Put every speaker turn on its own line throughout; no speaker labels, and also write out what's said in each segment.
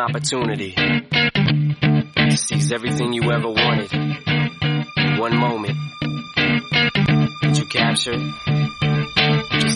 opportunity to seize everything you ever wanted. One moment. Did you capture it?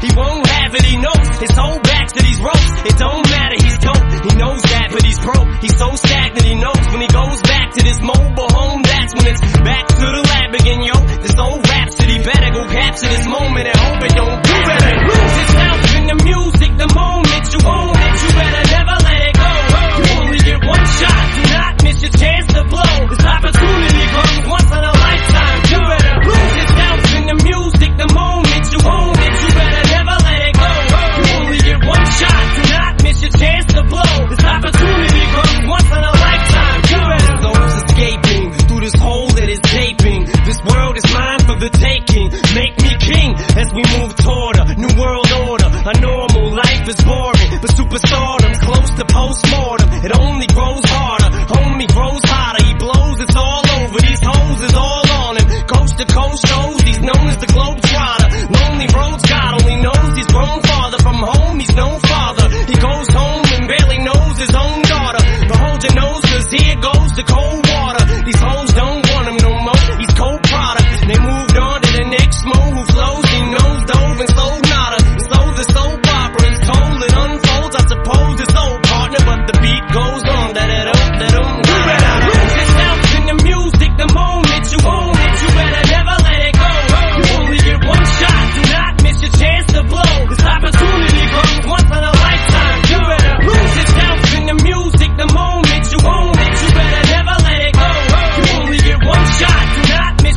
he won't have it. He knows his whole back to these ropes. It don't matter. He's dope. He knows that, but he's broke. He's so stagnant. He knows when he goes back to this mobile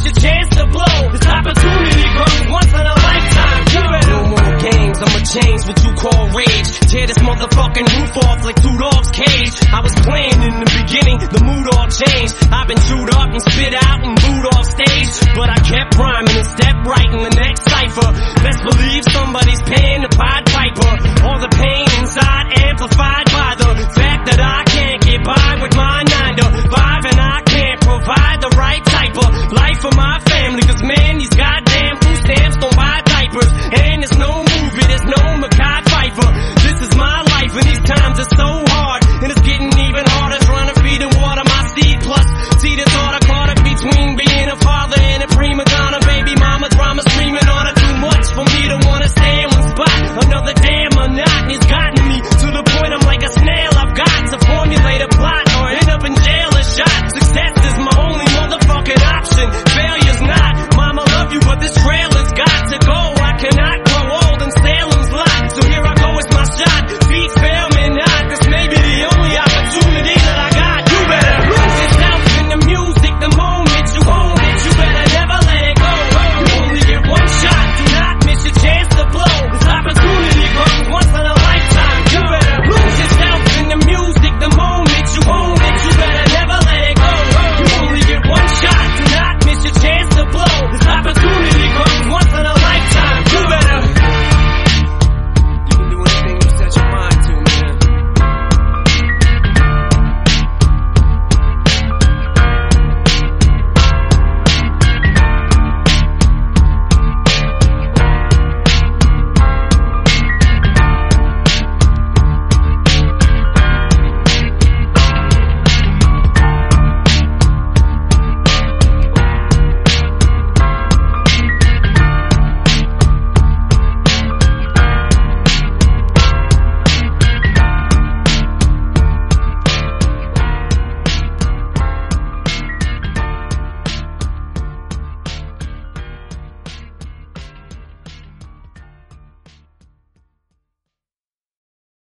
miss your chance to blow. This opportunity comes once in a lifetime. You no more games. I'ma change what you call rage. Tear this motherfucking roof off like two dogs' cage. I was playing in the beginning, the mood all changed. I've been chewed up and spit out and booed off stage, but I kept rhyming and stepped right in the next cipher.